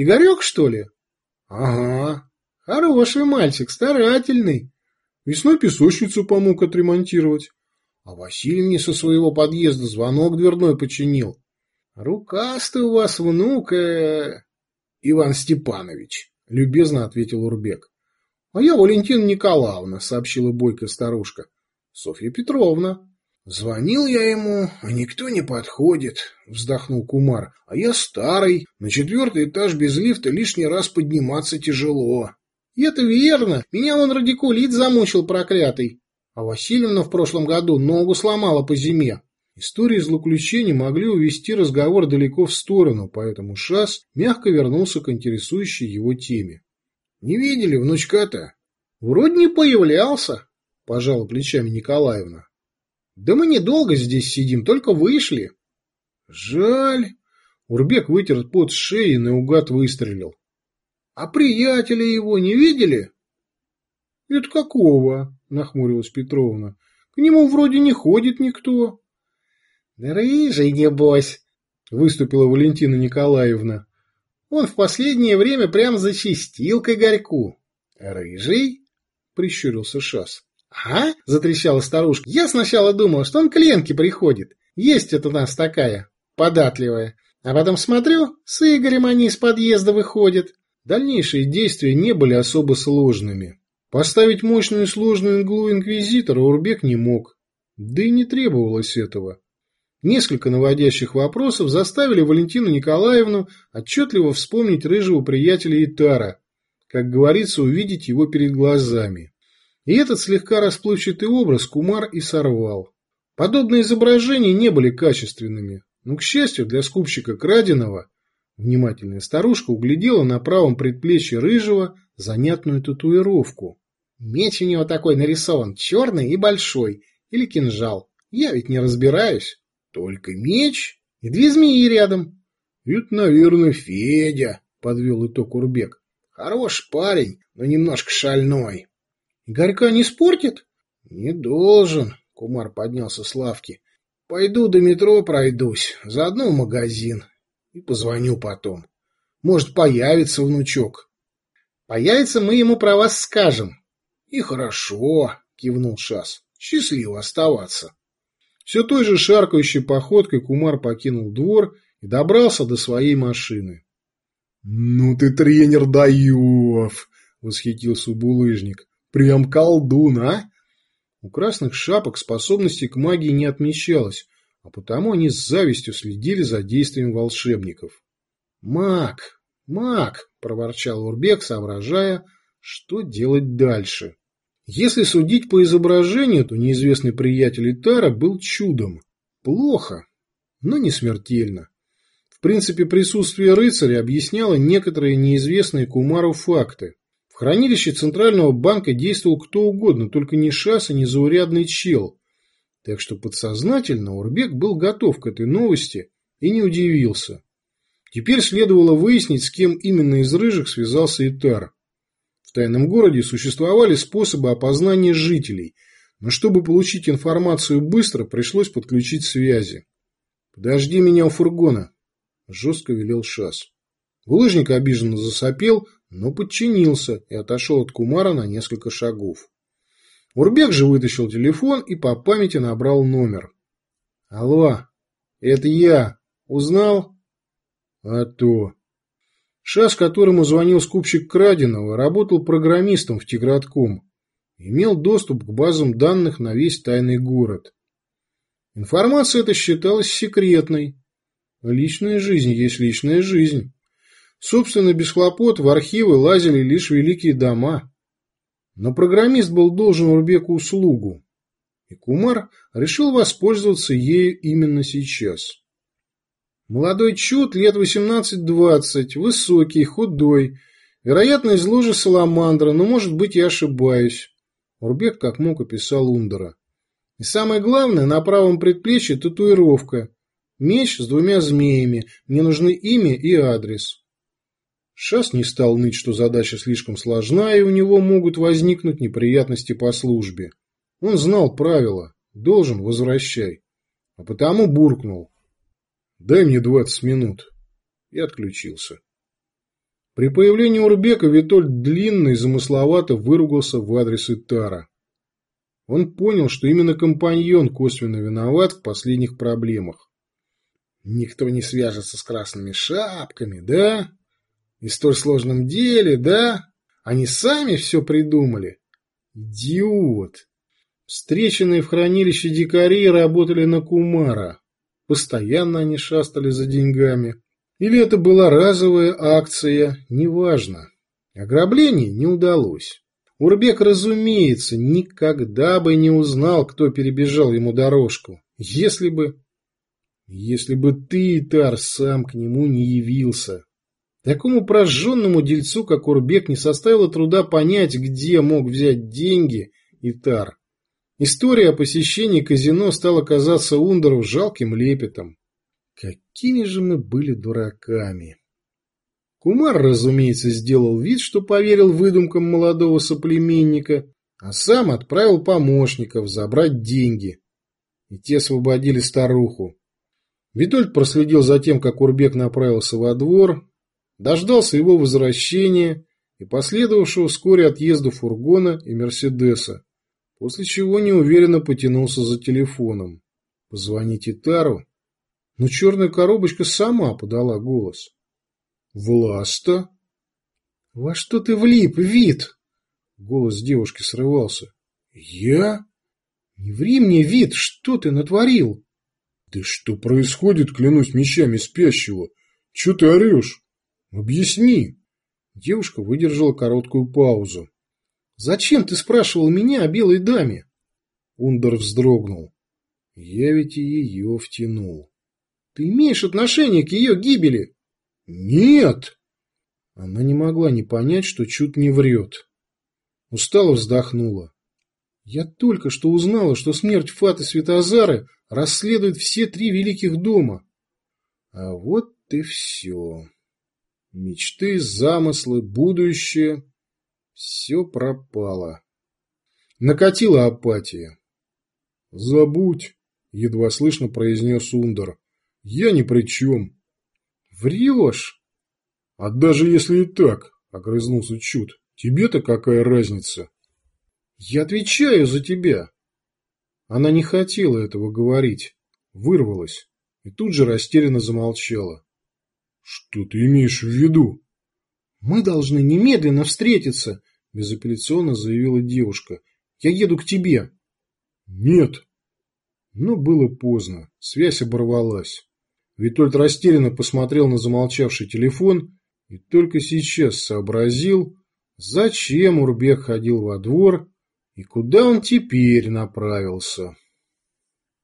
Игорек, что ли? Ага. Хороший мальчик, старательный. Весной песочницу помог отремонтировать. А Василий мне со своего подъезда звонок дверной починил. Рукастый у вас внук, э... Иван Степанович, любезно ответил Урбек. А я Валентина Николаевна, сообщила бойкая старушка. Софья Петровна. Звонил я ему, а никто не подходит, вздохнул Кумар. А я старый, на четвертый этаж без лифта лишний раз подниматься тяжело. И это верно, меня он радикулит замучил проклятый. А Васильевна в прошлом году ногу сломала по зиме. Истории злоключений могли увести разговор далеко в сторону, поэтому Шас мягко вернулся к интересующей его теме. — Не видели внучка-то? — Вроде не появлялся, — пожала плечами Николаевна. Да мы недолго здесь сидим, только вышли. Жаль. Урбек вытер пот с шеи и наугад выстрелил. А приятеля его не видели? Это какого? Нахмурилась Петровна. К нему вроде не ходит никто. Да рыжий, небось, выступила Валентина Николаевна. Он в последнее время прям зачистил к Игорьку. Рыжий? Прищурился Шас. «А?» – затрещала старушка. «Я сначала думала, что он к Ленке приходит. Есть это у нас такая, податливая. А потом смотрю, с Игорем они из подъезда выходят». Дальнейшие действия не были особо сложными. Поставить мощную и сложную иглу инквизитора Урбек не мог. Да и не требовалось этого. Несколько наводящих вопросов заставили Валентину Николаевну отчетливо вспомнить рыжего приятеля Итара, как говорится, увидеть его перед глазами. И этот слегка расплывчатый образ Кумар и сорвал. Подобные изображения не были качественными, но, к счастью для скупщика краденого, внимательная старушка углядела на правом предплечье рыжего занятную татуировку. Меч у него такой нарисован, черный и большой, или кинжал. Я ведь не разбираюсь. Только меч и две змеи рядом. Это, наверное, Федя, подвел итог Урбек. Хорош парень, но немножко шальной. Игорька не спортит? Не должен, Кумар поднялся с лавки. Пойду до метро пройдусь, заодно в магазин. И позвоню потом. Может, появится внучок. Появится, мы ему про вас скажем. И хорошо, кивнул Шас. Счастливо оставаться. Все той же шаркающей походкой Кумар покинул двор и добрался до своей машины. — Ну ты тренер даев! — восхитился булыжник. Прям колдун, а? У красных шапок способностей к магии не отмечалось, а потому они с завистью следили за действием волшебников. «Маг! Маг!» – проворчал Урбек, соображая, что делать дальше. Если судить по изображению, то неизвестный приятель Итара был чудом. Плохо, но не смертельно. В принципе, присутствие рыцаря объясняло некоторые неизвестные Кумару факты хранилище Центрального банка действовал кто угодно, только не шас и не заурядный чел. Так что подсознательно Урбек был готов к этой новости и не удивился. Теперь следовало выяснить, с кем именно из рыжих связался Итар. В тайном городе существовали способы опознания жителей, но чтобы получить информацию быстро, пришлось подключить связи. «Подожди меня у фургона», – жестко велел Шас. Булыжник обиженно засопел, но подчинился и отошел от Кумара на несколько шагов. Урбек же вытащил телефон и по памяти набрал номер. «Алло, это я. Узнал?» «А то». Шас, которому звонил скупщик краденого, работал программистом в Тигратком. Имел доступ к базам данных на весь тайный город. Информация эта считалась секретной. Личная жизнь есть личная жизнь. Собственно, без хлопот в архивы лазили лишь великие дома. Но программист был должен Урбеку услугу, и Кумар решил воспользоваться ею именно сейчас. Молодой чуд, лет 18-20, высокий, худой, вероятно, из ложи саламандра, но, может быть, я ошибаюсь. Урбек как мог описал Ундера. И самое главное, на правом предплечье татуировка. Меч с двумя змеями. Мне нужны имя и адрес. Шас не стал ныть, что задача слишком сложна, и у него могут возникнуть неприятности по службе. Он знал правила. Должен – возвращай. А потому буркнул. Дай мне двадцать минут. И отключился. При появлении Урбека Витольд длинно и замысловато выругался в адрес Итара. Он понял, что именно компаньон косвенно виноват в последних проблемах. Никто не свяжется с красными шапками, да? И столь сложном деле, да? Они сами все придумали. Идиот! Встреченные в хранилище дикари работали на Кумара. Постоянно они шастали за деньгами. Или это была разовая акция, неважно. Ограбление не удалось. Урбек, разумеется, никогда бы не узнал, кто перебежал ему дорожку, если бы... Если бы ты, Тар, сам к нему не явился. Такому прожженному дельцу, как Урбек, не составило труда понять, где мог взять деньги Итар. История о посещении казино стала казаться Ундеру жалким лепетом. Какими же мы были дураками! Кумар, разумеется, сделал вид, что поверил выдумкам молодого соплеменника, а сам отправил помощников забрать деньги. И те освободили старуху. Витольд проследил за тем, как Урбек направился во двор, дождался его возвращения и последовавшего вскоре отъезда фургона и Мерседеса, после чего неуверенно потянулся за телефоном. Позвонить Итару? Но черная коробочка сама подала голос. «Власта?» «Во что ты влип, вид?» Голос девушки срывался. «Я?» «Не ври мне, вид, что ты натворил?» «Да что происходит, клянусь мечами спящего? Че ты орешь? Объясни!» Девушка выдержала короткую паузу. «Зачем ты спрашивал меня о белой даме?» Ундер вздрогнул. «Я ведь и ее втянул». «Ты имеешь отношение к ее гибели?» «Нет!» Она не могла не понять, что чуть не врет. Устало вздохнула. «Я только что узнала, что смерть Фаты Светозары расследует все три великих дома. А вот и все. Мечты, замыслы, будущее — все пропало. Накатила апатия. «Забудь», — едва слышно произнес Ундер. «Я ни при чем». Врешь. А даже если и так, огрызнулся Чуд, тебе-то какая разница? Я отвечаю за тебя. Она не хотела этого говорить, вырвалась и тут же растерянно замолчала. Что ты имеешь в виду? Мы должны немедленно встретиться, безапелляционно заявила девушка. Я еду к тебе. Нет. Но было поздно, связь оборвалась. Витольд растерянно посмотрел на замолчавший телефон и только сейчас сообразил, зачем Урбек ходил во двор и куда он теперь направился.